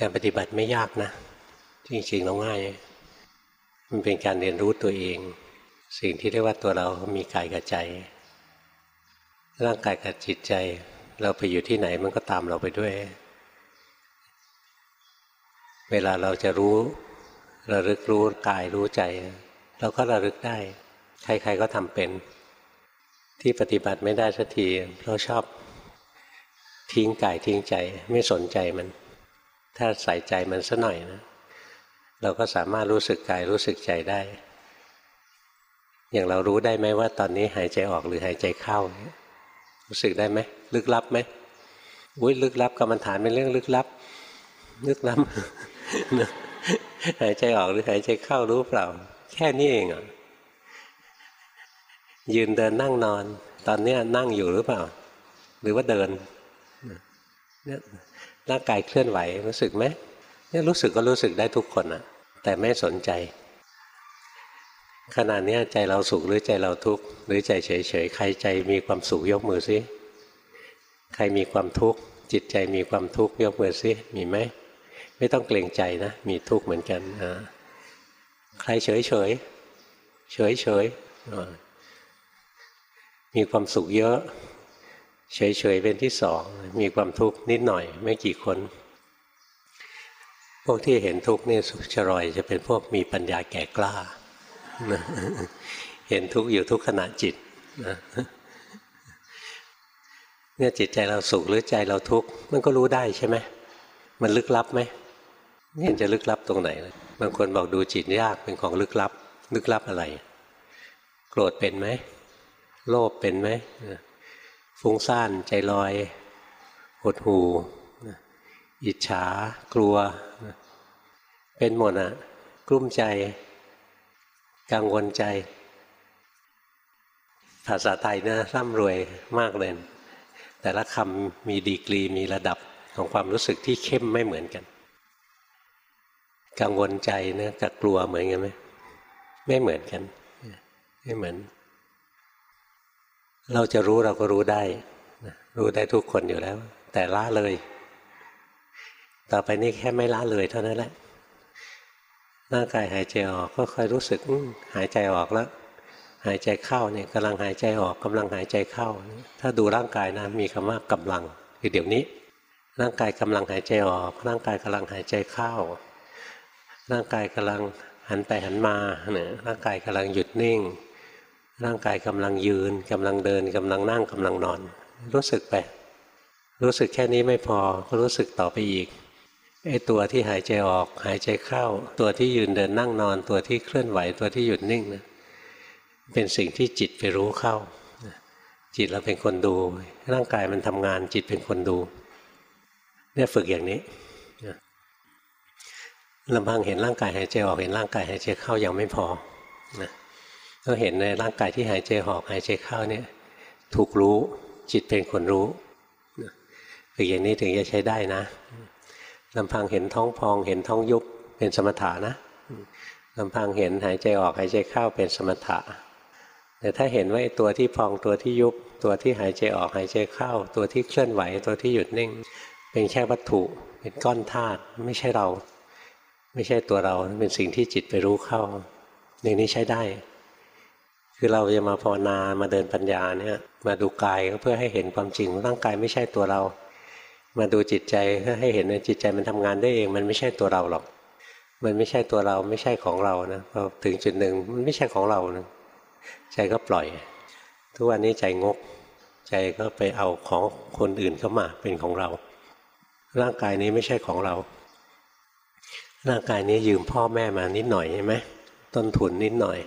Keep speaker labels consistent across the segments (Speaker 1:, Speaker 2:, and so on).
Speaker 1: การปฏิบัติไม่ยากนะ จริงๆแล้วง่าย มันเป็นการเรียนรู้ตัวเอง สิ่งที่เรียกว่าตัวเรามีกายกับใจ ร่างกายกับจิตใจ เราไปอยู่ที่ไหนมันก็ตามเราไปด้วย เวลาเราจะรู้ระลึกรู้กายรู้ใจเราก็ระลึกได้ ใครๆก็ทำเป็น ที่ปฏิบัติไม่ได้สักทีเพราะชอบทิ้งกายทิ้งใจไม่สนใจมัน ถ้าใส่ใจมันสัหน่อยนะ เราก็สามารถรู้สึกกายรู้สึกใจได้ อย่างเรารู้ได้ไหมว่าตอนนี้หายใจออกหรือหายใจเข้า รู้สึกได้ไหมลึกลับไหมอุ้ยลึกลับกรรมฐานเป็นเรื่องลึกลับ ลึกลับหายใจออกหรือหายใจเข้ารู้เปล่า แค่นี้เองอะยืนเดินนั่งนอน ตอนนี้นั่งอยู่หรือเปล่า หรือว่าเดินเนี่ย ร่างกายเคลื่อนไหวรู้สึกไหมเนี่ยรู้สึกก็รู้สึกได้ทุกคนอะแต่ไม่สนใจ ขณะนี้ใจเราสุขหรือใจเราทุกข์หรือใจเฉยๆใครใจมีความสุขยกมือซิใครมีความทุกข์จิตใจมีความทุกข์ยกมือซิมีไหมไม่ต้องเกรงใจนะ มีทุกข์เหมือนกันนะใครเฉยเฉยเฉยเฉยมีความสุขเยอะ เฉยเฉยเป็นที่สองมีความทุกข์นิดหน่อยไม่กี่คน พวกที่เห็นทุกข์นี่สุขชรอยจะเป็นพวกมีปัญญาแก่กล้า เห็นทุกข์อยู่ทุกขณะจิตเนี่ยจิตใจเราสุขหรือใจเราทุกข์มันก็รู้ได้ใช่ไหมมันลึกลับไหมไม่เห็นจะลึกลับตรงไหนเลยบางคนบอกดูจิตยากเป็นของลึกลับ ลึกลับอะไร โกรธเป็นไหมโลภเป็นไหม ฟุ้งซ่านใจลอย หดหูอิจฉากลัว เป็นหมดอะกลุ้มใจ กังวลใจ ภาษาไทยนะร่ำรวยมากเลย แต่ละคำมีดีกรีมีระดับของความรู้สึกที่เข้มไม่เหมือนกัน กังวลใจเนี่ยกับกลัวเหมือนกันไหมไม่เหมือนกัน ไม่เหมือน เราจะรู้เราก็รู้ได้ รู้ได้ทุกคนอยู่แล้ว แต่ละเลย ต่อไปนี้แค่ไม่ละเลยเท่านั้นแหละร่างกายหายใจออกก็ค่อยรู้สึกหายใจออกแล้ว หายใจเข้าเนี่ยกำลังหายใจออกกำลังหายใจเข้า ถ้าดูร่างกายนะมีคำว่ากำลังคือเดี๋ยวนี้ ร่างกายกำลังหายใจออก ร่างกายกำลังหายใจเข้า ร่างกายกำลังหันไปหันมาเนี่ยร่างกายกำลังหยุดนิ่ง ร่างกายกำลังยืนกำลังเดินกำลังนั่งกำลังนอน รู้สึกไป รู้สึกแค่นี้ไม่พอก็รู้สึกต่อไปอีกไอ้ตัวที่หายใจออกหายใจเข้า ตัวที่ยืนเดินนั่งนอน ตัวที่เคลื่อนไหวตัวที่หยุดนิ่งนะเป็นสิ่งที่จิตไปรู้เข้า จิตเราเป็นคนดู ร่างกายมันทำงานจิตเป็นคนดูเนี่ยฝึกอย่างนี้ลำพังเห็นร่างกายหายใจออกเห็นร่างกายหายใจเข้ายังไม่พอนะ ต้องเห็นในร่างกายที่หายใจออกหายใจเข้าเนี่ยถูกรู้จิตเป็นคนรู้คืออย่างนี้ถึงจะใช้ได้นะลำพังเห็นท้องพองเห็นท้องยุบเป็นสมถะนะลำพังเห็นหายใจออกหายใจเข้าเป็นสมถะ แต่ถ้าเห็นว่าตัวที่พองตัวที่ยุบตัวที่หายใจออกหายใจเข้า ตัวที่เคลื่อนไหวตัวที่หยุดนิ่ง เป็นแค่วัตถุเป็นก้อนธาตุไม่ใช่เรา ไม่ใช่ตัวเราเป็นสิ่งที่จิตไปรู้เข้าอย่างนี้ใช้ได้ คือเราจะมาภาวนามาเดินปัญญาเนี่ยมาดูกายก็เพื่อให้เห็นความจริงร่างกายไม่ใช่ตัวเรา มาดูจิตใจเพื่อให้เห็นว่าจิตใจมันทำงานได้เอง มันไม่ใช่ตัวเราหรอก มันไม่ใช่ตัวเราไม่ใช่ของเรานะพอถึงจุดหนึ่งมันไม่ใช่ของเรานะใจก็ปล่อย ทุกวันนี้ใจงก ใจก็ไปเอาของคนอื่นเข้ามาเป็นของเรา ร่างกายนี้ไม่ใช่ของเรา ร่างกายนี้ยืมพ่อแม่มานิดหน่อยใช่ไหมต้นทุนนิดหน่อย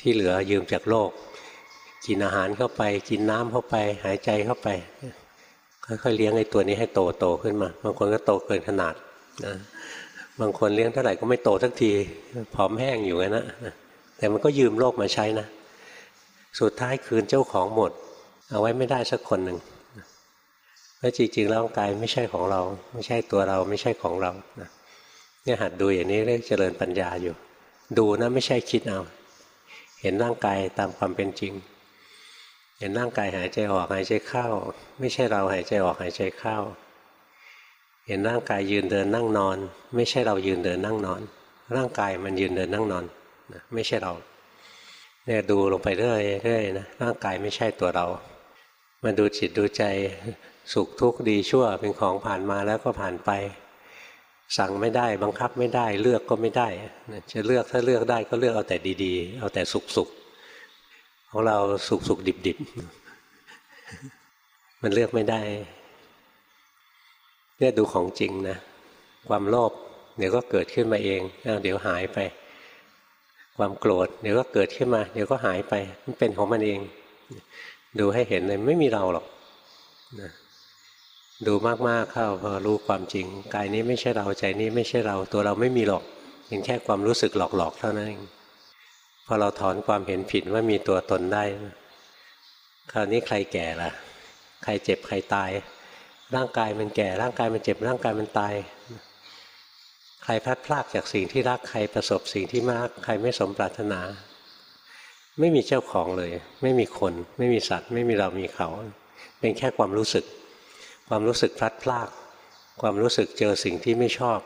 Speaker 1: ที่เหลือยืมจากโลก กินอาหารเข้าไป กินน้ำเข้าไป หายใจเข้าไป ค่อยๆเลี้ยงไอ้ตัวนี้ให้โตโตขึ้นมา บางคนก็โตเกินขนาดนะบางคนเลี้ยงเท่าไหร่ก็ไม่โตสักทีผอมแห้งอยู่งั้นนะแต่มันก็ยืมโลกมาใช้นะ สุดท้ายคืนเจ้าของหมด เอาไว้ไม่ได้สักคนหนึ่งเพราะจริงๆร่างกายไม่ใช่ของเรา ไม่ใช่ตัวเราไม่ใช่ของเรานะเนี่ยหัดดูอย่างนี้เรียกเจริญปัญญาอยู่ ดูนะไม่ใช่คิดเอา เห็นร่างกายตามความเป็นจริง เห็นร่างกายหายใจออกหายใจเข้า ไม่ใช่เราหายใจออกหายใจเข้า เห็นร่างกายยืนเดินนั่งนอน ไม่ใช่เรายืนเดินนั่งนอน ร่างกายมันยืนเดินนั่งนอนนะไม่ใช่เราเนี่ยดูลงไปเรื่อยเรื่อยนะร่างกายไม่ใช่ตัวเรา มาดูจิตดูใจสุขทุกข์ดีชั่วเป็นของผ่านมาแล้วก็ผ่านไป สั่งไม่ได้ บังคับไม่ได้ เลือกก็ไม่ได้จะเลือกถ้าเลือกได้ก็เลือกเอาแต่ดีๆ เอาแต่สุขๆของเราสุขๆดิบๆ มันเลือกไม่ได้เนี่ยดูของจริงนะ ความโลภเดี๋ยวก็เกิดขึ้นมาเองเดี๋ยวหายไป ความโกรธเดี๋ยวก็เกิดขึ้นมา เดี๋ยวก็หายไป มันเป็นของมันเอง ดูให้เห็นเลยไม่มีเราหรอกนะ ดูมากๆเข้าพอรู้ความจริง กายนี้ไม่ใช่เราใจนี้ไม่ใช่เราตัวเราไม่มีหรอกเป็นแค่ความรู้สึกหลอกๆเท่านั้นเองพอเราถอนความเห็นผิดว่ามีตัวตนได้ คราวนี้ใครแก่ล่ะ ใครเจ็บใครตาย ร่างกายมันแก่ร่างกายมันเจ็บร่างกายมันตาย ใครพลัดพรากจากสิ่งที่รักใครประสบสิ่งที่มาก ใครไม่สมปรารถนา ไม่มีเจ้าของเลย ไม่มีคน ไม่มีสัตว์ ไม่มีเรามีเขา เป็นแค่ความรู้สึก ความรู้สึกพลัดพราก ความรู้สึกเจอสิ่งที่ไม่ชอบ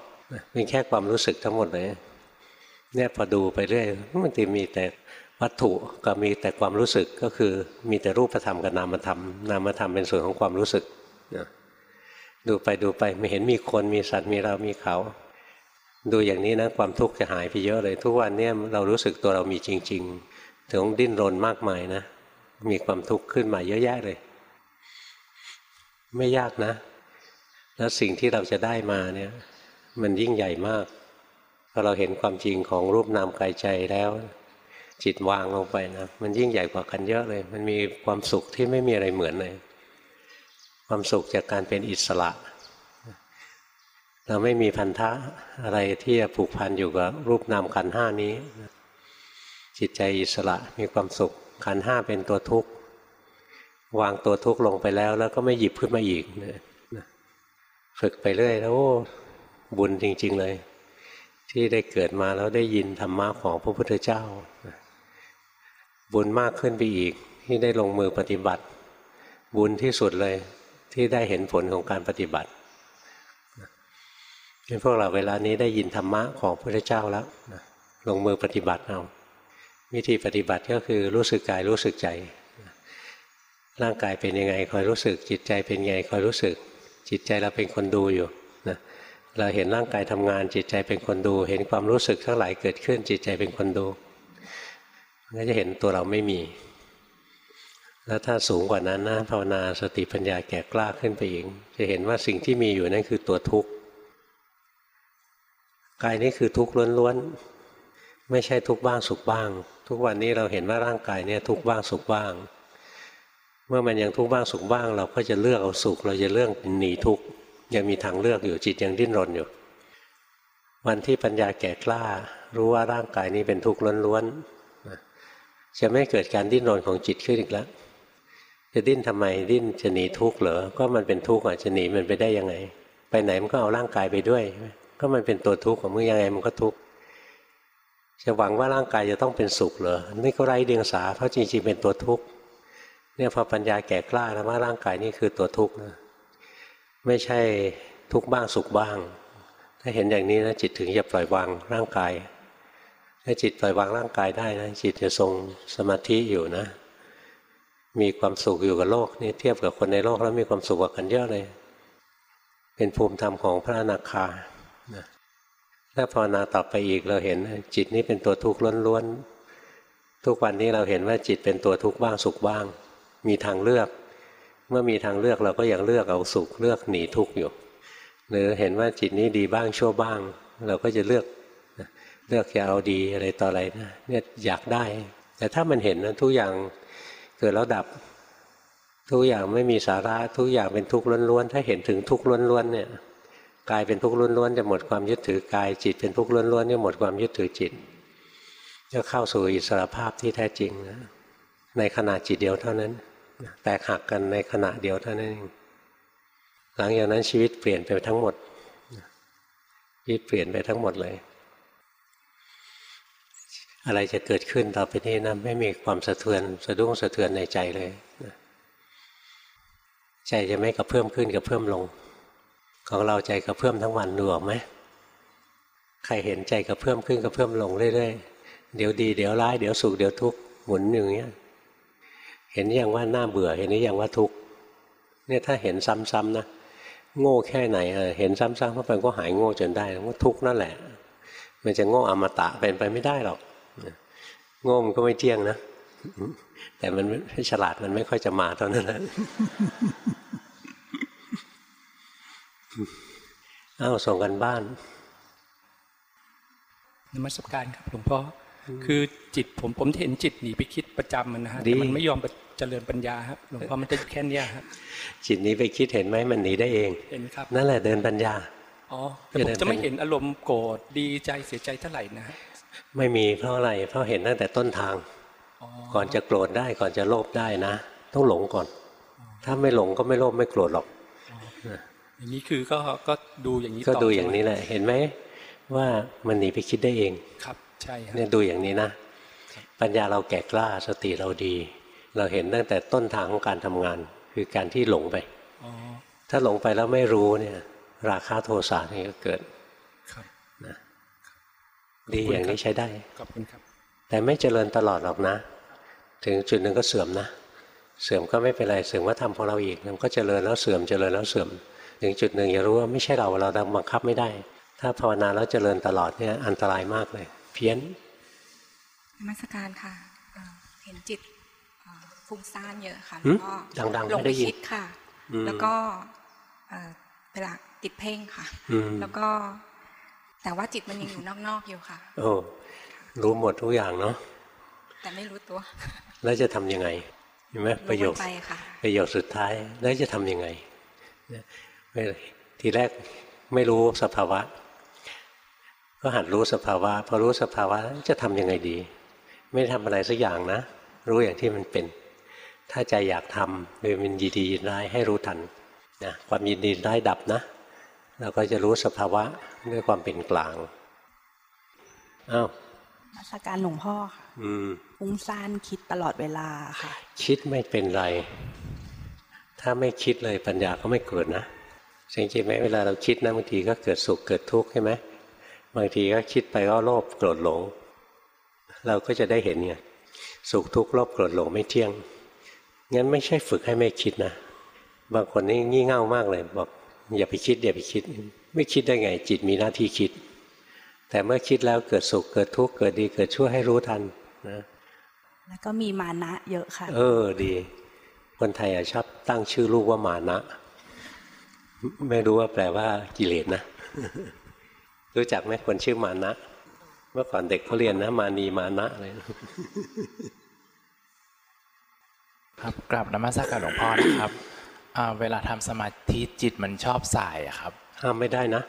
Speaker 1: เป็นแค่ความรู้สึกทั้งหมดเลยเนี่ยพอดูไปเรื่อยมันจะมีแต่วัตถุก็มีแต่ความรู้สึกก็คือมีแต่รูปธรรมกับนามธรรมนามธรรมเป็นส่วนของความรู้สึกนะดูไปดูไปไม่เห็นมีคนมีสัตว์มีเรามีเขา ดูอย่างนี้นะความทุกข์จะหายไปเยอะเลย ทุกวันเนี้เรารู้สึกตัวเรามีจริง ๆ ถึงดิ้นรนมากมายนะ มีความทุกข์ขึ้นมาเยอะแยะเลย ไม่ยากนะ แล้วสิ่งที่เราจะได้มาเนี่ย มันยิ่งใหญ่มากพอเราเห็นความจริงของรูปนามกายใจแล้ว จิตวางลงไปนะมันยิ่งใหญ่กว่ากันเยอะเลย มันมีความสุขที่ไม่มีอะไรเหมือนเลย ความสุขจากการเป็นอิสระ เราไม่มีพันธะอะไรที่จะผูกพันอยู่กับรูปนามขันห้านี้ จิตใจอิสระมีความสุขขันห้าเป็นตัวทุกข์ วางตัวทุกข์ลงไปแล้ว แล้วก็ไม่หยิบขึ้นมาอีกฝึกไปเรื่อยแล้วบุญจริง ๆเลย ที่ได้เกิดมาแล้วได้ยินธรรมะของพระพุทธเจ้า บุญมากขึ้นไปอีก ที่ได้ลงมือปฏิบัติ บุญที่สุดเลยที่ได้เห็นผลของการปฏิบัติเป็นพวกเราเวลานี้ได้ยินธรรมะของพระพุทธเจ้าแล้วลงมือปฏิบัติเอาวิธีปฏิบัติก็คือรู้สึกกายรู้สึกใจ ร่างกายเป็นยังไงคอยรู้สึก จิตใจเป็นยังไงคอยรู้สึก จิตใจเราเป็นคนดูอยู่นะเราเห็นร่างกายทำงาน จิตใจเป็นคนดู เห็นความรู้สึกทั้งหลายเกิดขึ้น จิตใจเป็นคนดูก็จะเห็นตัวเราไม่มี แล้วถ้าสูงกว่านั้นนะภาวนาสติปัญญาแก่กล้าขึ้นไปอีกจะเห็นว่าสิ่งที่มีอยู่นั่นคือตัวทุกข์กายนี้คือทุกข์ล้วนๆไม่ใช่ทุกข์บ้างสุขบ้าง ทุกวันนี้เราเห็นว่าร่างกายเนี่ยทุกข์บ้างสุขบ้าง เมื่อมันยังทุกข์บ้างสุขบ้าง เราก็จะเลือกเอาสุข เราจะเลือกหนีทุกข์ยังมีทางเลือกอยู่จิตยังดิ้นรนอยู่ วันที่ปัญญาแก่กล้า รู้ว่าร่างกายนี้เป็นทุกข์ล้วนๆจะไม่เกิดการดิ้นรนของจิตขึ้นอีกแล้วจะดิ้นทำไมดิ้นจะหนีทุกข์เหรอก็มันเป็นทุกข์อะจะหนีมันไปได้ยังไง ไปไหนมันก็เอาร่างกายไปด้วย ก็มันเป็นตัวทุกข์ของมึงยังไงมันก็ทุกข์จะหวังว่าร่างกายจะต้องเป็นสุขเหรอนี่ก็ไร้เดียงสาเพราะจริงๆเป็นตัวทุกข์ เนี่ยพอปัญญาแก่กล้าแล้วว่าร่างกายนี่คือตัวทุกข์นะไม่ใช่ทุกข์บ้างสุขบ้าง ถ้าเห็นอย่างนี้นะจิตถึงจะปล่อยวางร่างกาย ถ้าจิตปล่อยวางร่างกายได้นะจิตจะทรงสมาธิอยู่นะ มีความสุขอยู่กับโลกนี่เทียบกับคนในโลกแล้วมีความสุขกว่ากันเยอะเลย เป็นภูมิธรรมของพระอนาคาถ้าภาวนาต่อไปอีกเราเห็นจิตนี้เป็นตัวทุกข์ล้วนๆทุกวันนี้เราเห็นว่าจิตเป็นตัวทุกข์บ้างสุขบ้าง มีทางเลือก เมื่อมีทางเลือกเราก็ยังเลือกเอาสุขเลือกหนีทุกข์อยู่ หรือเห็นว่าจิตนี้ดีบ้างชั่วบ้าง เราก็จะเลือกเลือกจะเอาดีอะไรต่ออะไรนะเนี่ยอยากได้ แต่ถ้ามันเห็นนะทุกอย่างเกิดแล้วดับ ทุกอย่างไม่มีสาระทุกอย่างเป็นทุกข์ล้วนๆถ้าเห็นถึงทุกข์ล้วนๆเนี่ยกายเป็นทุกข์ล้วนๆจะหมดความยึดถือกายจิตเป็นทุกข์ล้วนๆจะหมดความยึดถือจิตจะเข้าสู่อิสรภาพที่แท้จริงนะในขณะจิตเดียวเท่านั้น แตกหักกันในขณะเดียวเท่านั้นเองหลังจากนั้นชีวิตเปลี่ยนไปทั้งหมดชีวิตเปลี่ยนไปทั้งหมดเลย อะไรจะเกิดขึ้นต่อไปนี้นะไม่มีความสะเทือนสะดุ้งสะเทือนในใจเลยใจจะไม่กระเพิ่มขึ้นกระเพิ่มลง ของเราใจกระเพื่อมทั้งวันดูออกไหมใครเห็นใจกระเพื่อมขึ้นกระเพื่อมลงเรื่อยๆเดี๋ยวดี เดี๋ยวร้ายเดี๋ยวสุขเดี๋ยวทุกข์หมุนอยู่อย่างเงี้ย เห็นอย่างว่าน่าเบื่อ เห็นนี้อย่างว่าทุกข์เนี่ยถ้าเห็นซ้ำๆนะโง่แค่ไหนเออเห็นซ้ำๆเข้าไปก็หายโง่จนได้ว่าทุกข์นั่นแหละ มันจะโง่อมตะเป็นไปไม่ได้หรอกโง่มันก็ไม่เที่ยงนะแต่มันไม่ฉลาดมันไม่ค่อยจะมาเท่านั้นแหละเอ้าส่งกันบ้าน
Speaker 2: นมัสการครับหลวงพ่ออคือจิตผมผมเห็นจิตหนีไปคิดประจำมันนะฮะ
Speaker 1: ดี
Speaker 2: แต่มันไม่ยอม เจริญปัญญาครับหลวงพ่อมันจะแค่เนี้ยครับ
Speaker 1: จิตนี้ไปคิดเห็นไหมมันหนีได้เอง
Speaker 2: เห็นครับ
Speaker 1: นั่นแหละเดินปัญญา
Speaker 2: อ๋อแต่ผมจะไม่เห็นอารมณ์โกรธดีใจเสียใจเท่าไหร่นะฮะ
Speaker 1: ไม่มีเพราะอะไรเพราะเห็นตั้งแต่ต้นทาง
Speaker 2: อ๋อ
Speaker 1: ก่อนจะโกรธได้ก่อนจะโลภได้นะ ต้องหลงก่อน ถ้าไม่หลงก็ไม่โลภไม่โกรธหรอก
Speaker 2: อย่างนี้คือก็ก็ดูอย่างนี้
Speaker 1: ก็
Speaker 2: ต่
Speaker 1: ดูอย่างนี้
Speaker 2: ใช่ไหม
Speaker 1: แหละเห็นไหมว่ามันหนีไปคิดได้เอง
Speaker 2: ครับ ใช่ครับ
Speaker 1: เนี่ยดูอย่างนี้นะ ปัญญาเราแก่กล้าสติเราดี เราเห็นตั้งแต่ต้นทางของการทำงาน คือการที่หลงไป
Speaker 2: อ๋อ
Speaker 1: ถ้าหลงไปแล้วไม่รู้เนี่ย ราคะโทสะนี่ก็เกิด
Speaker 2: ครับ
Speaker 1: ดีอย่างนี้ใช้ได้
Speaker 2: ขอบคุณครับ
Speaker 1: แต่ไม่เจริญตลอดหรอกนะ ถึงจุดหนึ่งก็เสื่อมนะเสื่อมก็ไม่เป็นไรเสื่อมว่าทำของเราอีกมันก็เจริญแล้วเสื่อมเจริญแล้วเสื่อม ถึงจุดหนึ่งอย่ารู้ว่าไม่ใช่เราเราบังคับไม่ได้ ถ้าภาวนาแล้วเจริญตลอดเนี่ยอันตรายมากเลย เพี้ยน
Speaker 3: นมัสการค่ะเอ่อเห็นจิตเอ่อ ฟุ้งซ่านเยอะค่ะ
Speaker 1: หึ
Speaker 3: แล้วก็
Speaker 1: ดังๆ
Speaker 3: หลง
Speaker 1: ไม่ได้
Speaker 3: ไป
Speaker 1: ยิน
Speaker 3: คิดค่ะ
Speaker 1: อืม
Speaker 3: แล้วก็เอ่อเวลาติดเพ่งค่ะ
Speaker 1: อืม
Speaker 3: แล้วก็ แต่ว่าจิตมันยังอยู่นอกๆอยู่ค่ะ
Speaker 1: โอ้รู้หมดทุกอย่างเนาะ
Speaker 3: แต่ไม่รู้ตัว
Speaker 1: แล้วจะทำยังไงเห็นไหมประโยค
Speaker 3: รู้มันไปค่ะ
Speaker 1: ประโยคสุดท้ายแล้วจะทำยังไงเนี่ยไม่ทีแรกไม่รู้สภาวะ ก็หัดรู้สภาวะพอรู้สภาวะแล้วจะทำยังไงดี ไม่ทำอะไรสักอย่างนะ รู้อย่างที่มันเป็น ถ้าใจอยากทำโดยมันยินดียินร้ายให้รู้ทันนะความยินดียินร้ายดับนะ เราก็จะรู้สภาวะด้วยความเป็นกลางอ้าว
Speaker 4: มาสการหลวงพ่อค่ะ
Speaker 1: อืม
Speaker 4: ฟุ้งซ่านคิดตลอดเวลาค่ะ
Speaker 1: คิดไม่เป็นไร ถ้าไม่คิดเลยปัญญาก็ไม่เกิดนะสังเกตไหมเวลาเราคิดนะบางทีก็เกิดสุขเกิดทุกข์ใช่ไหมบางทีก็คิดไปก็โลภโกรธหลง เราก็จะได้เห็นไงสุขทุกข์โลภโกรธหลงไม่เที่ยง งั้นไม่ใช่ฝึกให้ไม่คิดนะ บางคนนี่งี่เง่ามากเลยบอกอย่าไปคิดอย่าไปคิด ไม่คิดได้ไง จิตมีหน้าที่คิด แต่เมื่อคิดแล้วเกิดสุขเกิดทุกข์เกิดดีเกิดชั่วให้รู้ทันนะ
Speaker 4: แล้วก็มีมานะเยอะค่ะ
Speaker 1: เออดี คนไทยอะชอบตั้งชื่อลูกว่ามานะ ไม่รู้ว่าแปลว่ากิเลสนะ รู้จักไหมคนชื่อมานะ เมื่อก่อนเด็กเขาเรียนนะ มานีมานะอะไรนะ
Speaker 5: ครับกลับนมัสการหลวงพ่อนะครับอ่าเวลาทำสมาธิจิตมันชอบสายอะครับ
Speaker 1: ห้ามไม่ได้นะ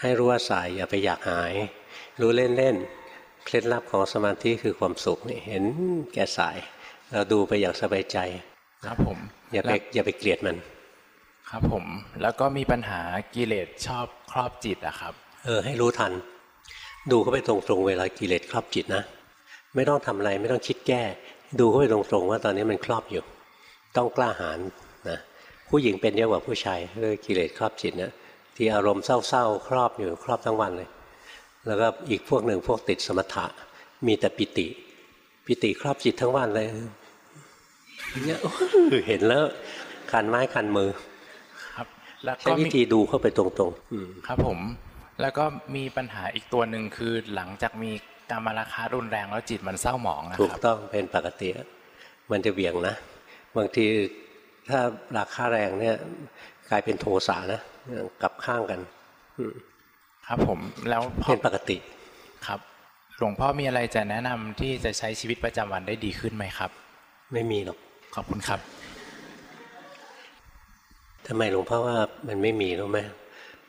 Speaker 1: ให้รู้ว่าสายอย่าไปอยากหาย รู้เล่นๆเคล็ดลับของสมาธิคือความสุขนี่เห็นแก่สาย เราดูไปอย่างสบายใจ
Speaker 5: ครับผม
Speaker 1: อย่าไป
Speaker 5: แล้ว
Speaker 1: อย่าไปเกลียดมัน
Speaker 5: ครับผมแล้วก็มีปัญหากิเลสชอบครอบจิตอะครับ
Speaker 1: เออ ให้รู้ทัน ดูเข้าไปตรงๆเวลากิเลสครอบจิตนะ ไม่ต้องทำอะไรไม่ต้องคิดแก้ ดูเข้าไปตรงๆว่าตอนนี้มันครอบอยู่ ต้องกล้าหาญนะผู้หญิงเป็นเยอะกว่าผู้ชายเรื่องกิเลสครอบจิตนะที่อารมณ์เศร้าๆ ครอบอยู่ครอบทั้งวันเลย แล้วก็อีกพวกหนึ่งพวกติดสมถะ มีแต่ปิติ ปิติครอบจิตทั้งวันเลยเนี่ยโอ้ยเห็นแล้วคันไม้คันมือ
Speaker 5: ครับ แล้ว
Speaker 1: ใช้
Speaker 5: ก็
Speaker 1: วิ
Speaker 5: มี
Speaker 1: ธีดูเข้าไปตรงๆอืม
Speaker 5: ครับผม แล้วก็มีปัญหาอีกตัวหนึ่งคือหลังจากมี การมาราคารุนแรงแล้วจิตมันเศร้าหมองนะ
Speaker 1: ถู
Speaker 5: ค
Speaker 1: ก
Speaker 5: รับ
Speaker 1: ต้องเป็นปกติ มันจะเบี่ยงนะ บางทีถ้าราคาแรงเนี่ยกลายเป็นโทสะนะกลับข้างกัน
Speaker 5: ครับผมแล้วพอ
Speaker 1: เป็นปกติ
Speaker 5: ครับหลวงพ่อมีอะไรจะแนะนำที่จะใช้ชีวิตประจำวันได้ดีขึ้นไหมครับ
Speaker 1: ไม่มีหรอก
Speaker 5: ขอบคุณครับ
Speaker 1: ทำไมหลวงพ่อว่ามันไม่มีรู้ไหม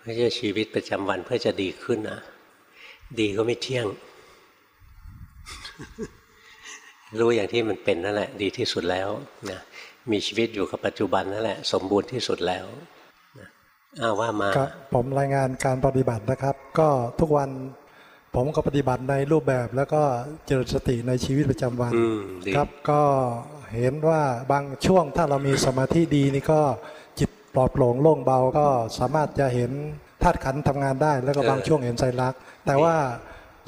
Speaker 1: ไม่ใช่ชีวิตประจำวันเพื่อจะดีขึ้นนะดีก็ไม่เที่ยง รู้อย่างที่มันเป็นนั่นแหละ ดีที่สุดแล้วนะมีชีวิตอยู่กับปัจจุบันนั่นแหละ สมบูรณ์ที่สุดแล้วนะอ้าวว่ามา
Speaker 6: ครับผมรายงานการปฏิบัตินะครับ ก็ทุกวันผมก็ปฏิบัติในรูปแบบแล้วก็เจริญสติในชีวิตประจำวัน
Speaker 1: อืมดี
Speaker 6: ครับ ก็เห็นว่าบางช่วงถ้าเรามีสมาธิดีนี่ก็จิตปลอดโปร่งโล่งเบาก็สามารถจะเห็นธาตุขันธ์ทำงานได้ แล้วก็
Speaker 1: เออ
Speaker 6: บางช่วงเห็นไซรักษณ์แต่ว่า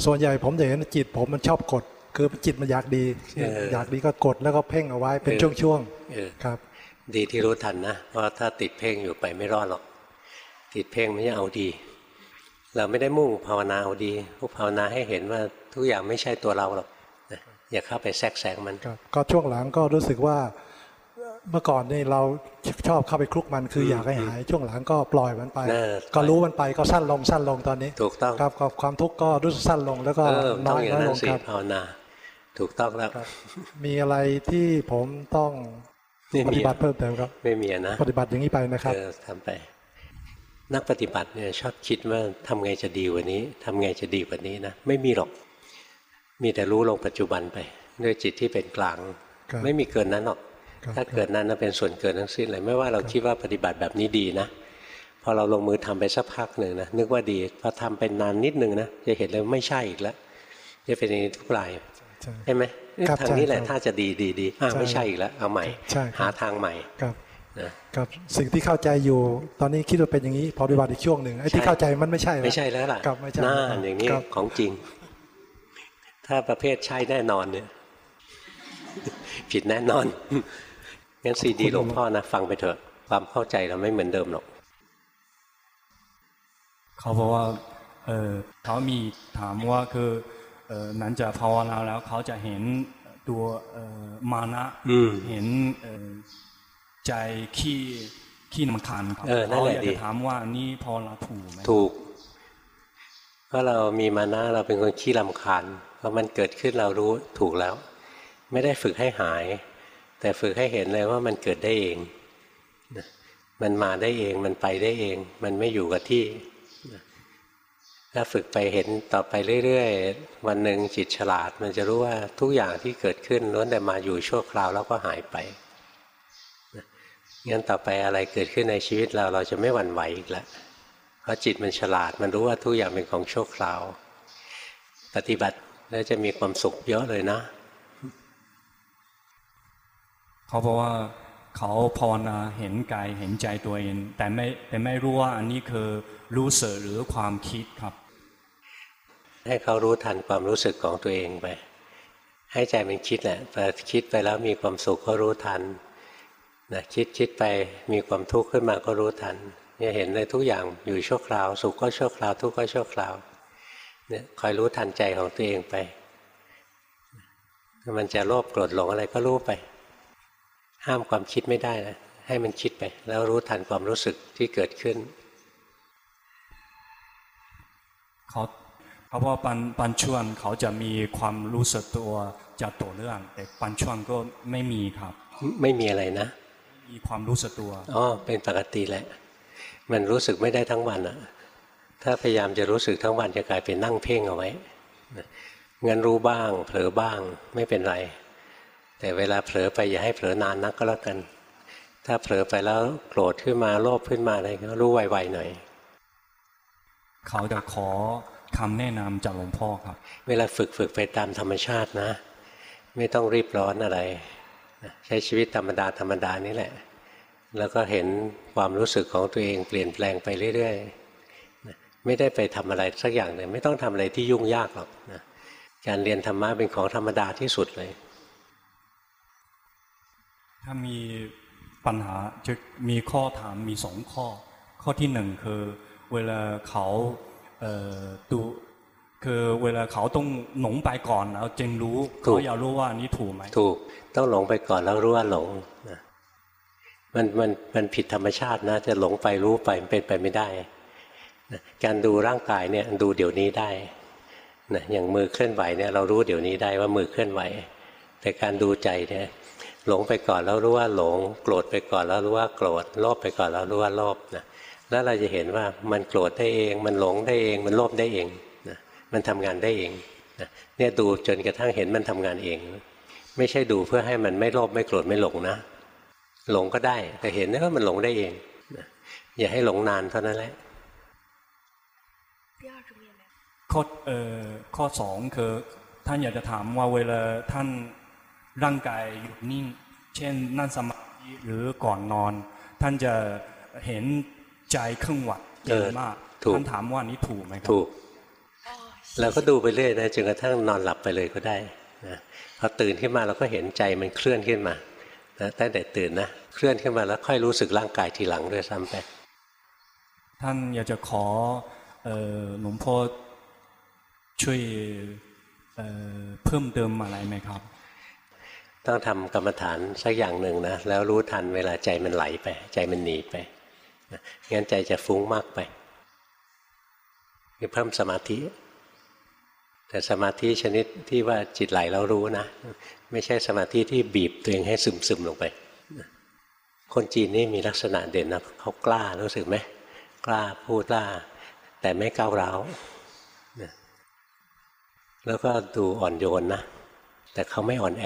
Speaker 6: ส่วนใหญ่ผมจะเห็นจิตผมมันชอบกด คือจิตมันอยากดี อยากดีก็กดแล้วก็เพ่งเอาไว้เป็นช่วง
Speaker 1: เออ
Speaker 6: ๆครับ
Speaker 1: ดีที่รู้ทันนะเพราะถ้าติดเพ่งอยู่ไปไม่รอดหรอก ติดเพ่งไม่ใช่เอาดี เราไม่ได้มุ่งภาวนาเอาดีพวกภาวนาให้เห็นว่าทุกอย่างไม่ใช่ตัวเราหรอกนะอย่าเข้าไปแทรกแซงมัน
Speaker 6: ครับก็ช่วงหลังก็รู้สึกว่าเมื่อก่อนนี่เราชอบเข้าไปคลุกมันคืออยากให้หาย ช่วงหลังก็ปล่อยมันไป
Speaker 1: เออ
Speaker 6: ก็รู้มันไปก็สั้นลงสั้นลงตอนนี้
Speaker 1: ถูกต้อง
Speaker 6: ครับก็ความทุกข์ก็รู้สึกสั้นลงแล้วก็
Speaker 1: เออต้
Speaker 6: น้
Speaker 1: อง
Speaker 6: อย
Speaker 1: อย่าง
Speaker 6: น้อย
Speaker 1: นั้
Speaker 6: ล
Speaker 1: น
Speaker 6: ง
Speaker 1: สิ
Speaker 6: ครับ
Speaker 1: ภาวนา ถูกต้องแล้ว
Speaker 6: ครับ มีอะไรที่ผมต้อง
Speaker 1: ไม่
Speaker 6: ป
Speaker 1: มี
Speaker 6: ฏิบัติเพิ่มเติมครับ
Speaker 1: ไม่มีอะนะ
Speaker 6: ปฏิบัติอย่างนี้ไปนะครับ
Speaker 1: เออทำไป นักปฏิบัติเนี่ยชอบคิดว่าทำไงจะดีกว่านี้ทำไงจะดีกว่านี้นะ ไม่มีหรอก มีแต่รู้ลงปัจจุบันไป ด้วยจิตที่เป็นกลาง
Speaker 6: ครับ
Speaker 1: ไม่มีเกินนั้นหรอก
Speaker 6: ครับ
Speaker 1: ถ้าเกิดนั้นนะเป็นส่วนเกินทั้งสิ้นเลย ไม่ว่าเราคิดว่าปฏิบัติแบบนี้ดีนะพอเราลงมือทำไปสักพักหนึ่งนะนึกว่าดีพอทำไปนานนิดนึงนะจะเห็นเลยว่าไม่ใช่อีกแล้วจะเป็นอย่างนี้ทุกราย
Speaker 6: ใช่
Speaker 1: ใช่ไหมเอ๊ะ
Speaker 6: ครับ
Speaker 1: ทางนี้แหละ
Speaker 6: ใช่ครับ
Speaker 1: ถ้าจะดีดีดีอ่า
Speaker 6: ใช่
Speaker 1: ไม่ใช่อีกแล้วเอาใหม่
Speaker 6: ใช่ครับ
Speaker 1: หาทางใหม่
Speaker 6: ครับ
Speaker 1: นะครับ
Speaker 6: สิ่งที่เข้าใจอยู่ตอนนี้คิดว่าเป็นอย่างนี้พอปฏิบัติอีกช่วงหนึ่งไอ้ที่
Speaker 1: ใช่
Speaker 6: เข้าใจมันไม่ใช่แล้ว
Speaker 1: ไม่ใช่แล้วล่ะ
Speaker 6: ครับไม่ใช่
Speaker 1: น่า
Speaker 6: ครับ
Speaker 1: อย่างนี้
Speaker 6: ครับ
Speaker 1: ของจริง ถ้าประเภทใช่แน่นอนเนี่ยผิดแน่นอนงั้นซีดีหลวงพ่อนะฟังไปเถอะ ความเข้าใจเราไม่เหมือนเดิมหรอก
Speaker 2: เขาบอกว่าเออเขามีถามว่าคือเออ หลังจากภาวนาแล้วเขาจะเห็นตัวเออมานะ
Speaker 1: อืม
Speaker 2: เห็นเออใจขี้ขี้นำคาญครับ
Speaker 1: เออนั่นแหละ
Speaker 2: เขาอยาก
Speaker 1: ดี
Speaker 2: จะถามว่านี่ภาวนาถูกไหม
Speaker 1: ถูกเพราะเรามีมานะเราเป็นคนขี้ลำคาญพอมันเกิดขึ้นเรารู้ถูกแล้ว ไม่ได้ฝึกให้หาย แต่ฝึกให้เห็นเลยว่ามันเกิดได้เองนะมันมาได้เองมันไปได้เอง มันไม่อยู่กับที่นะ ถ้าฝึกไปเห็นต่อไปเรื่อยๆ วันหนึ่งจิตฉลาด มันจะรู้ว่าทุกอย่างที่เกิดขึ้นล้วนแต่มาอยู่ชั่วคราวแล้วก็หายไปงั้นต่อไปอะไรเกิดขึ้นในชีวิตเราเราจะไม่หวั่นไหวอีกแล้วเพราะจิตมันฉลาดมันรู้ว่าทุกอย่างเป็นของชั่วคราว ปฏิบัติแล้วจะมีความสุขเยอะเลยนะ
Speaker 2: เขาบอกว่าเขาภาวนาเห็นกายเห็นใจตัวเองแต่ไม่แต่ไม่รู้ว่าอันนี้คือรู้สึกหรือความคิดครับ
Speaker 1: ให้เขารู้ทันความรู้สึกของตัวเองไป ให้ใจมันคิดแหละแต่คิดไปแล้วมีความสุขก็รู้ทันนะคิดคิดไปมีความทุกข์ขึ้นมาก็รู้ทันเนี่ยเห็นเลยทุกอย่างอยู่ชั่วคราว สุขก็ชั่วคราว ทุกข์ก็ชั่วคราวเนี่ยคอยรู้ทันใจของตัวเองไป มันจะโลภโกรธหลงอะไรก็รู้ไป ห้ามความคิดไม่ได้นะให้มันคิดไป แล้วรู้ทันความรู้สึกที่เกิดขึ้น
Speaker 2: ขา เขาบอกปันปันช่วงเขาจะมีความรู้สึกตัวจะตัวเรื่อง แต่ปันช่วงก็ไม่มีครับ
Speaker 1: ไม่มีอะไรนะ
Speaker 2: มีความรู้สึกตัว
Speaker 1: อ๋อเป็นปกติแหละ มันรู้สึกไม่ได้ทั้งวันอะถ้าพยายามจะรู้สึกทั้งวันจะกลายเป็นนั่งเพ่งเอาไว้นะงั้นรู้บ้าง เผลอบ้างไม่เป็นไร แต่เวลาเผลอไปอย่าให้เผลอนานนักก็แล้วกัน ถ้าเผลอไปแล้วโกรธขึ้นมาโลภขึ้นมาอะไรก็รู้ไวๆหน่อย
Speaker 2: เขาจะขอ คำแนะนำจากหลวงพ่อครับ
Speaker 1: เวลาฝึกฝึกไปตามธรรมชาตินะ ไม่ต้องรีบร้อนอะไรนะใช้ชีวิตธรรมดาธรรมดานี่แหละ แล้วก็เห็นความรู้สึกของตัวเองเปลี่ยนแปลงไปเรื่อยๆนะไม่ได้ไปทำอะไรสักอย่างเลยไม่ต้องทำอะไรที่ยุ่งยากหรอกนะการเรียนธรรมะเป็นของธรรมดาที่สุดเลย
Speaker 2: ถ้ามีปัญหาจะมีข้อถามมีสองข้อ ข้อที่หนึ่งคือ เวลาเขาเอ่อ ดูคือเวลาเขาต้องหลงไปก่อนแล้วจึงรู้
Speaker 1: ถูก
Speaker 2: เขาอยากรู้ว่าอันนี้ถูกไหม
Speaker 1: ถูก ต้องหลงไปก่อนแล้วรู้ว่าหลงนะมันมันมันผิดธรรมชาตินะ จะหลงไปรู้ไปมันเป็นไปไม่ได้นะการดูร่างกายเนี่ยดูเดี๋ยวนี้ได้นะอย่างมือเคลื่อนไหวเนี่ยเรารู้เดี๋ยวนี้ได้ว่ามือเคลื่อนไหว แต่การดูใจเนี่ยหลงไปก่อนแล้วรู้ว่าหลง โกรธไปก่อนแล้วรู้ว่าโกรธโลภไปก่อนแล้วรู้ว่าโลภนะ แล้วเราจะเห็นว่ามันโกรธได้เอง มันหลงได้เอง มันโลภได้เองนะมันทำงานได้เองนะเนี่ยดูจนกระทั่งเห็นมันทำงานเอง ไม่ใช่ดูเพื่อให้มันไม่โลภไม่โกรธไม่หลงนะ หลงก็ได้ แต่เห็นว่ามันหลงได้เองนะอย่าให้หลงนานเท่านั้นแหละ
Speaker 2: ข้อเอ่อข้อสองคือท่านอยากจะถามว่าเวลาท่านร่างกายหยุดนิ่ง เช่นนั่งสมาธิหรือก่อนนอน ท่านจะเห็น ใจเครื่องไหวัดเยอะมาก
Speaker 1: ถูก
Speaker 2: ท่านถามว่านี้ถูกไหมครับ
Speaker 1: ถูกเราก็ดูไปเรื่อยนะจนกระทั่งนอนหลับไปเลยก็ได้นะพอตื่นขึ้นมาเราก็เห็นใจมันเคลื่อนขึ้นมานะตั้งแต่ตื่นนะเคลื่อนขึ้นมาแล้วค่อยรู้สึกร่างกายทีหลังด้วยซ้ำไป
Speaker 2: ท่านอยากจะขอเอ่อหลวงพ่อช่วยเอ่อเพิ่มเติมอะไรไหมครับ
Speaker 1: ต้องทำกรรมฐานสักอย่างหนึ่งนะแล้วรู้ทันเวลาใจมันไหลไป ใจมันหนีไปนะ งั้นใจจะฟุ้งมากไปเพิ่มสมาธิ แต่สมาธิชนิดที่ว่าจิตไหลแล้วรู้นะ ไม่ใช่สมาธิที่บีบตัวเองให้ซึมซึมๆลงไปคนจีนนี่มีลักษณะเด่นนะเขากล้ารู้สึกไหมกล้าพูดกล้า แต่ไม่ก้าวร้าวแล้วก็ดูอ่อนโยนนะ แต่เขาไม่อ่อนแอ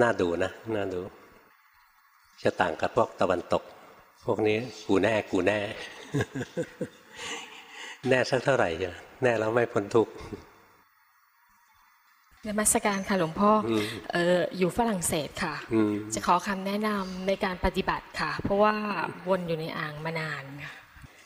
Speaker 1: น่าดูนะ น่าดู จะต่างกับพวกตะวันตก พวกนี้กูแน่กูแน่ แน่สักเท่าไหร่จะแน่แล้วไม่พ้นทุกข์
Speaker 7: นมัสการค่ะหลวงพ่ออ
Speaker 1: ม
Speaker 7: เอออยู่ฝรั่งเศสค่ะ
Speaker 1: อืม
Speaker 7: จะขอคำแนะนำในการปฏิบัติค่ะ เพราะว่าวนอยู่ในอ่างมานานค่ะ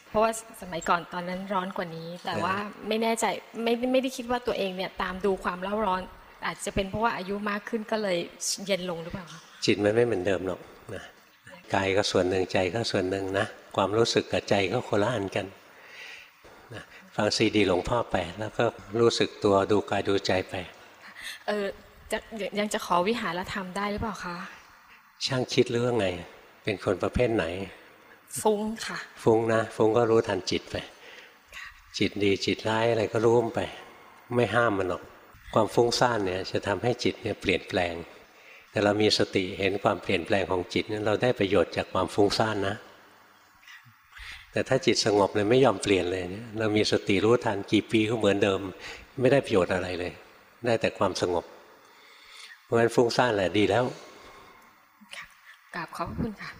Speaker 7: เพราะว่าสมัยก่อนตอนนั้นร้อนกว่านี้ แต่ว่าไม่แน่ใจไม่ไม่ได้คิดว่าตัวเองเนี่ยตามดูความเล่าร้อน อาจจะเป็นเพราะว่าอายุมากขึ้นก็เลยเย็นลงหรือเปล่าคะ
Speaker 1: จิตมันไม่เหมือนเดิมหรอกนะ กายก็ส่วนหนึ่งใจก็ส่วนหนึ่งนะ ความรู้สึกกับใจก็คนละอันกันนะฟังซีดีหลวงพ่อไป แล้วก็รู้สึกตัวดูกายดูใจไป
Speaker 7: เออจะยังยังจะขอวิหารธรรมได้หรือเปล่าคะ
Speaker 1: ช่างคิดหรือว่าไง เป็นคนประเภทไหน
Speaker 7: ฟุ้งค่ะ
Speaker 1: ฟุ้งนะ ฟุ้งก็รู้ทันจิตไป จิตดีจิตร้ายอะไรก็รู้มันไป ไม่ห้ามมันหรอก ความฟุ้งซ่านเนี่ยจะทำให้จิตเนี่ยเปลี่ยนแปลง แต่เรามีสติเห็นความเปลี่ยนแปลงของจิตเนี่ยเราได้ประโยชน์จากความฟุ้งซ่านนะ แต่ถ้าจิตสงบเลยไม่ยอมเปลี่ยนเลยเนี่ยเรามีสติรู้ทันกี่ปีก็เหมือนเดิม ไม่ได้ประโยชน์อะไรเลย ได้แต่ความสงบ เพราะฉะนั้นฟุ้งซ่านแหละดีแล้ว
Speaker 7: กราบขอบพระคุณค่ะ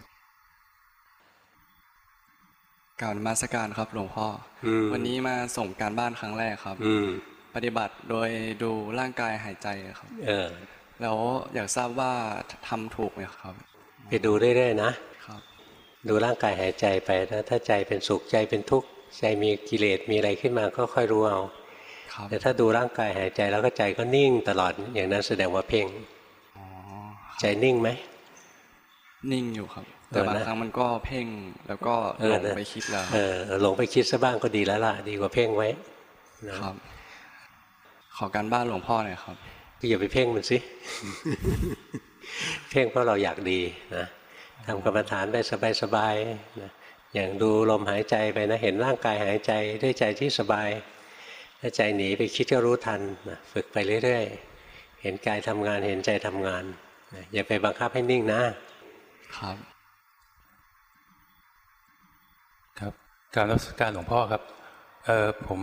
Speaker 8: กล่าวนมัสการครับหลวงพ่ออ
Speaker 1: ม
Speaker 8: วันนี้มาส่งการบ้านครั้งแรกครับ
Speaker 1: อืม
Speaker 8: ปฏิบัติโดยดูร่างกายหายใจครับ
Speaker 1: เออ
Speaker 8: แล้วอยากทราบว่าทำถูกไหมครับ
Speaker 1: ไปดูเรื่อยๆนะ
Speaker 8: ครับ
Speaker 1: ดูร่างกายหายใจไปนะถ้าใจเป็นสุขใจเป็นทุกข์ใจมีกิเลสมีอะไรขึ้นมาก็ค่อยรู้เอา
Speaker 8: ครับ
Speaker 1: แต่ถ้าดูร่างกายหายใจแล้วก็ใจก็นิ่งตลอดอย่างนั้นแสดงว่าเพ่ง
Speaker 8: อ๋อ
Speaker 1: ใจนิ่งไหม
Speaker 8: นิ่งอยู่ครับ แต่
Speaker 1: เออนะ
Speaker 8: บางครั้งมันก็เพ่งแล้วก็
Speaker 1: เออ
Speaker 8: หลง
Speaker 1: นะ
Speaker 8: ไปคิดแล้ว
Speaker 1: เออหลงไปคิดซะบ้างก็ดีแล้วล่ะ ดีกว่าเพ่งไว้นะครับ
Speaker 8: ขอการบ้านหลวงพ่อหน่อยครับ
Speaker 1: ก็อย่าไปเพ่งมันสิ เพ่งเพราะเราอยากดีนะทำกรรมฐานไปสบายๆนะอย่างดูลมหายใจไปนะเห็นร่างกายหายใจด้วยใจที่สบาย ถ้าใจหนีไปคิดก็รู้ทันนะฝึกไปเรื่อยๆ เห็นกายทำงานเห็นใจทำงานนะอย่าไปบังคับให้นิ่งนะ
Speaker 8: ครับ
Speaker 9: ครับ การรักการหลวงพ่อครับเออผม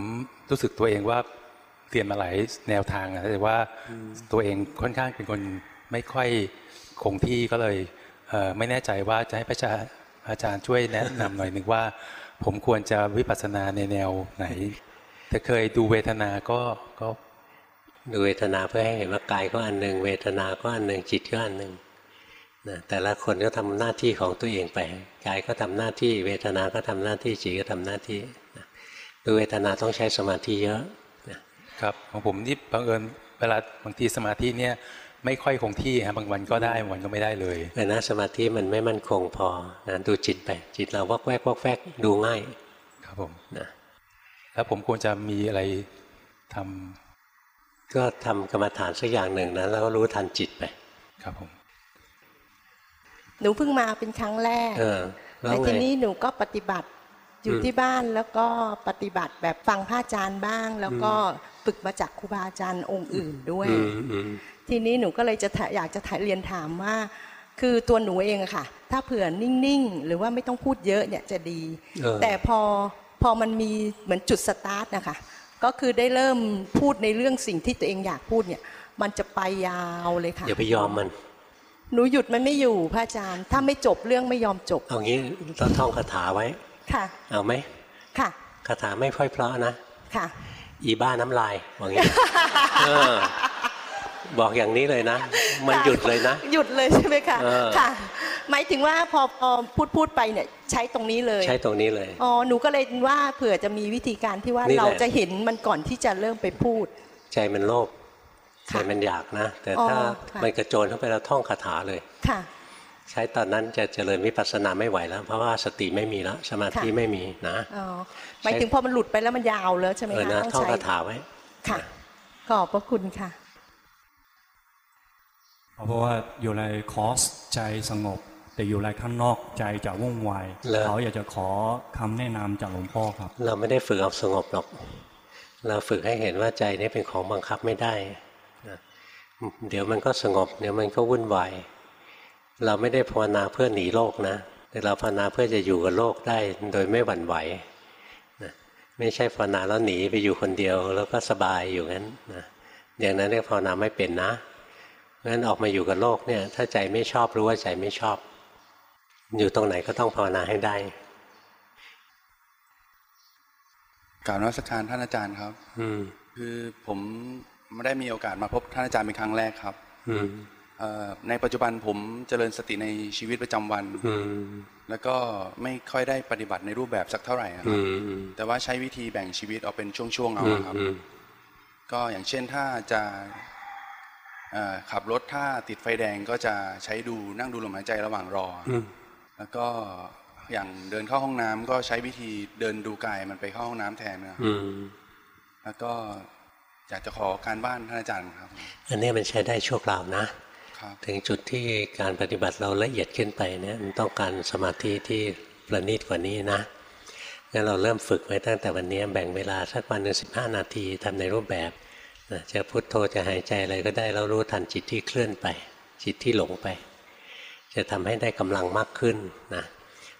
Speaker 9: รู้สึกตัวเองว่า เรียนมาหลายแนวทางนะแต่ว่าตัวเองค่อนข้างเป็นคนไม่ค่อยคงที่ก็เลยเอ่อไม่แน่ใจว่าจะให้พระอาจารย์อาจารย์ช่วยแนะนำหน่อยหนึ่งว่า ผมควรจะวิปัสสนาในแนวไหน แต่เคยดูเวทนาก็ก็
Speaker 1: ดูเวทนาเพื่อให้เห็นว่ากายก็อันหนึ่งเวทนาก็อันหนึ่งจิตก็อันหนึ่งนะแต่ละคนก็ทำหน้าที่ของตัวเองไปกายก็ทำหน้าที่ เวทนาก็ทำหน้าที่จิตก็ทำหน้าที่นะดูเวทนาต้องใช้สมาธิเยอะนะ ครับ
Speaker 9: ของผมนี่บังเอิญเวลาบางทีสมาธิเนี่ยไม่ค่อยคงที่ฮะบางวันก็ได้บางวันก็ไม่ได้เลย
Speaker 1: แต่นะสมาธิมันไม่มั่นคงพอนะดูจิตไปจิตเราวอกแวกวอกแวกดูง่าย
Speaker 9: ครับผม
Speaker 1: นะ
Speaker 9: แล้วผมควรจะมีอะไรทำ
Speaker 1: ก็ทำกรรมฐานสักอย่างหนึ่งนะแล้วก็รู้ทันจิตไป
Speaker 9: ครับผม
Speaker 10: หนูเพิ่งมาเป็นครั้งแรก
Speaker 1: เออแล้ว
Speaker 10: แต่
Speaker 1: ไง
Speaker 10: ทีนี้หนูก็ปฏิบัติ อยู่
Speaker 1: อืม
Speaker 10: ที่บ้านแล้วก็ปฏิบัติแบบฟังพระอาจารย์บ้าง แล้วก็ฝึกมาจากครูบาอาจารย์องค์อื่นด้วย
Speaker 1: อืมอืม
Speaker 10: ทีนี้หนูก็เลยจะถอยากจะถายเรียนถามว่า คือตัวหนูเองอะค่ะ ถ้าเผื่อนิ่งๆ หรือว่าไม่ต้องพูดเยอะเนี่ยจะดี
Speaker 1: เออ
Speaker 10: แต่พอพอมันมีเหมือนจุดสตาร์ทนะคะก็คือได้เริ่มพูดในเรื่องสิ่งที่ตัวเองอยากพูดเนี่ย มันจะไปยาวเลยค่ะ
Speaker 1: อย่าไปยอมมัน
Speaker 10: หนูหยุดมันไม่อยู่พระอาจารย์ ถ้าไม่จบเรื่องไม่ยอมจบ
Speaker 1: เอางี้เราท่องคาถาไว้
Speaker 10: ค่ะ
Speaker 1: เอาไหม
Speaker 10: ค่ะ
Speaker 1: คาถาไม่ค่อยเพราะนะ
Speaker 10: ค่ะ
Speaker 1: อีบ้าน้ำลายบอกงี้เออบอกอย่างนี้เลยนะ มันหยุดเลยนะ
Speaker 10: หยุดเลยใช่ไหมคะ
Speaker 1: เออ
Speaker 10: ค่ะ หมายถึงว่าพอพอพูดพูดไปเนี่ยใช้ตรงนี้เลย
Speaker 1: ใช้ตรงนี้เลย
Speaker 10: อ๋อ หนูก็เลยว่าเผื่อจะมีวิธีการที่ว่า
Speaker 1: นี่แหละ
Speaker 10: เราจะเห็นมันก่อนที่จะเริ่มไปพูด
Speaker 1: ใจมันโลภใจมันอยากนะ แต่ถ้า
Speaker 10: อ๋อค่ะ
Speaker 1: มันกระโจนเข้าไปแล้วท่องคาถาเลย
Speaker 10: ค่ะ
Speaker 1: ใช้ตอนนั้นจะเจริญวิปัสสนาไม่ไหวแล้ว เพราะว่าสติไม่มีแล้วสมาธิ
Speaker 10: ค่ะ
Speaker 1: ไม่มีนะ
Speaker 10: อ๋อหมายถึงพอมันหลุดไปแล้วมันยาวแล้วใช่ไหม
Speaker 1: เออ
Speaker 10: คะ
Speaker 1: นะ
Speaker 10: ต้อง
Speaker 1: ท่อง
Speaker 10: ใช้
Speaker 1: คาถาไว้
Speaker 10: ค่ะขอบพระคุณค่ะ
Speaker 2: เพราะว่าอยู่ในคอร์สใจสงบ แต่อยู่ในข้างนอกใจจะวุ่นวาย
Speaker 1: เหรอ
Speaker 2: เขาอยากจะขอคำแนะนำจากหลวงพ่อครับ
Speaker 1: เราไม่ได้ฝึกเอาสงบหรอก เราฝึกให้เห็นว่าใจนี่เป็นของบังคับไม่ได้นะเดี๋ยวมันก็สงบ เดี๋ยวมันก็วุ่นวาย เราไม่ได้ภาวนาเพื่อหนีโลกนะแต่เราภาวนาเพื่อจะอยู่กับโลกได้โดยไม่หวั่นไหวนะไม่ใช่ภาวนาแล้วหนีไปอยู่คนเดียว แล้วก็สบายอยู่งั้นนะอย่างนั้นเรียกภาวนาไม่เป็นนะเพราะฉะนั้นออกมาอยู่กับโลกเนี่ย ถ้าใจไม่ชอบรู้ว่าใจไม่ชอบ อยู่ตรงไหนก็ต้องภาวนาให้ได้
Speaker 8: กล่าวนมัสการท่านอาจารย์ครับ
Speaker 1: อืม
Speaker 8: คือผมไม่ได้มีโอกาสมาพบท่านอาจารย์เป็นครั้งแรกครับ
Speaker 1: อืม
Speaker 8: เอ่อ ในปัจจุบันผมเจริญสติในชีวิตประจำวัน
Speaker 1: อืม
Speaker 8: แล้วก็ไม่ค่อยได้ปฏิบัติในรูปแบบสักเท่าไหร่ค
Speaker 1: อื
Speaker 8: รับ
Speaker 1: ม
Speaker 8: แต่ว่าใช้วิธีแบ่งชีวิตออกเป็นช่วงๆเอา
Speaker 1: อืม
Speaker 8: ครับ
Speaker 1: อืม
Speaker 8: ก็อย่างเช่นถ้าจะเอ่อขับรถถ้าติดไฟแดงก็จะใช้ดูนั่งดูลมหายใจระหว่างรออ
Speaker 1: อืม
Speaker 8: แล้วก็อย่างเดินเข้าห้องน้ำก็ใช้วิธีเดินดูกายมันไปเข้าห้องน้ำแทนนะครับ
Speaker 1: อืม
Speaker 8: แล้วก็อยากจะขอการบ้านท่านอาจารย์ครับ
Speaker 1: อันนี้มันใช้ได้ชั่วคราวนะ
Speaker 8: ครับ
Speaker 1: ถึงจุดที่การปฏิบัติเราละเอียดขึ้นไปเนี่ยมันต้องการสมาธิที่ประณีตกว่านี้นะงั้นเราเริ่มฝึกไว้ตั้งแต่วันนี้แบ่งเวลาสักวันหนึ่งสิบห้านาทีทำในรูปแบบนะจะพุโทโธจะหายใจอะไรก็ได้แล้วรู้ทันจิตที่เคลื่อนไป จิตที่หลงไป จะทำให้ได้กำลังมากขึ้นนะ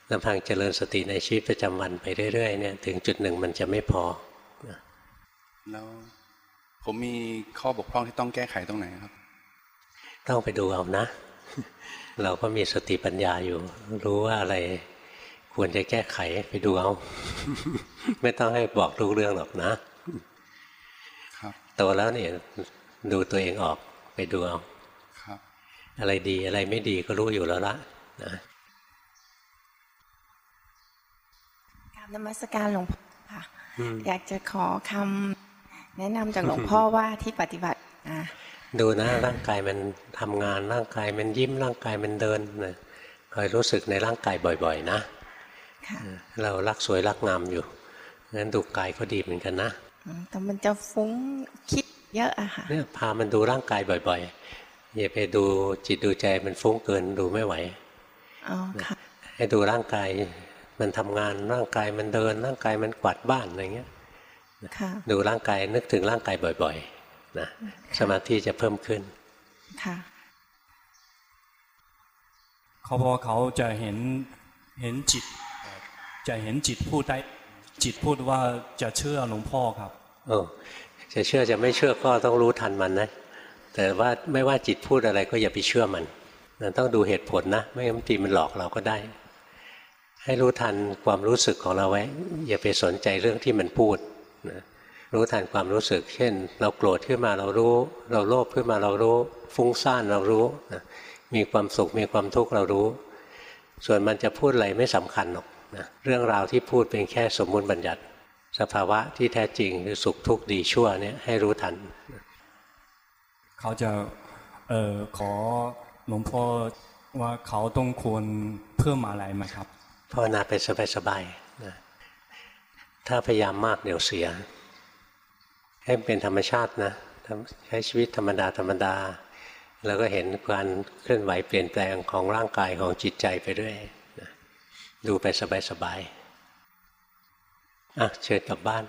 Speaker 1: ลำพังเจริญสติในชีวิตประจำวันไปเรื่อยๆเนี่ยถึงจุดหนึ่งมันจะไม่พอ
Speaker 8: แล้วผมมีข้อบกพร่องที่ต้องแก้ไขตรงไหนครับ
Speaker 1: ต้องไปดูเอานะ เราก็มีสติปัญญาอยู่ รู้ว่าอะไรควรจะแก้ไขไปดูเอา ไม่ต้องให้บอกทุกเรื่องหรอกนะ ครับโตแล้วเนี่ยดูตัวเองออกไปดูเอา
Speaker 8: ครับ
Speaker 1: อะไรดีอะไรไม่ดีก็รู้อยู่แล้วละนะ
Speaker 11: กราบนมัสการหลวงพ่อค่ะ
Speaker 1: อืม
Speaker 11: อยากจะขอคำแนะนำจากหลวงพ่อว่าที่ปฏิบัติอะ
Speaker 1: ดูนะร่างกายมันทำงานร่างกายมันยิ้มร่างกายมันเดินนะคอยรู้สึกในร่างกายบ่อยๆ นะ
Speaker 11: ค่ะ
Speaker 1: เรารักสวยรักงามอยู่งั้นดูกายก็ดีเหมือนกันนะ
Speaker 11: อืมแต่มันจะฟุ้งคิดเยอะอะค่ะ
Speaker 1: เนี่ยพามันดูร่างกายบ่อยๆอย่าไปดูจิตดูใจมันฟุ้งเกินดูไม่ไหว
Speaker 11: อ๋อค่ะ
Speaker 1: ให้ดูร่างกายมันทำงานร่างกายมันเดิน ร่างกายมันกวาดบ้านอะไรเงี้ย
Speaker 11: ค่ะ
Speaker 1: ดูร่างกายนึกถึงร่างกายบ่อย ๆ นะสมาธิจะเพิ่มขึ้น
Speaker 11: ค่ะ
Speaker 2: เขาบอกว่าเขาจะเห็นเห็นจิตเอ่อจะเห็นจิตพูดได้จิตพูดว่าจะเชื่อหลวงพ่อครับ
Speaker 1: เออจะเชื่อจะไม่เชื่อก็ต้องรู้ทันมันนะแต่ว่าไม่ว่าจิตพูดอะไรก็อย่าไปเชื่อมันนะต้องดูเหตุผลนะ ไม่งั้นบางทีมันหลอกเราก็ได้ ให้รู้ทันความรู้สึกของเราไว้ อย่าไปสนใจเรื่องที่มันพูดนะ รู้ทันความรู้สึก เช่น เราโกรธขึ้นมาเรารู้ เราโลภขึ้นมาเรารู้ ฟุ้งซ่านเรารู้นะมีความสุขมีความทุกข์เรารู้ ส่วนมันจะพูดอะไรไม่สำคัญหรอกนะเรื่องราวที่พูดเป็นแค่สมมุติบัญญัติ สภาวะที่แท้จริงคือสุขทุกข์ดีชั่วเนี่ยให้รู้ทัน
Speaker 2: เขาจะเอ่อขอหลวงพ่อว่าเขาต้องควรเพิ่มอะไรไหมครับ
Speaker 1: ภาวนาไปสบายๆนะถ้าพยายามมากเดี๋ยวเสีย ให้เป็นธรรมชาตินะใช้ชีวิตธรรมดาธรรมดา แล้วก็เห็นการเคลื่อนไหวเปลี่ยนแปลงของร่างกายของจิตใจไปด้วยดูไปสบายๆอะเชิญกลับบ้าน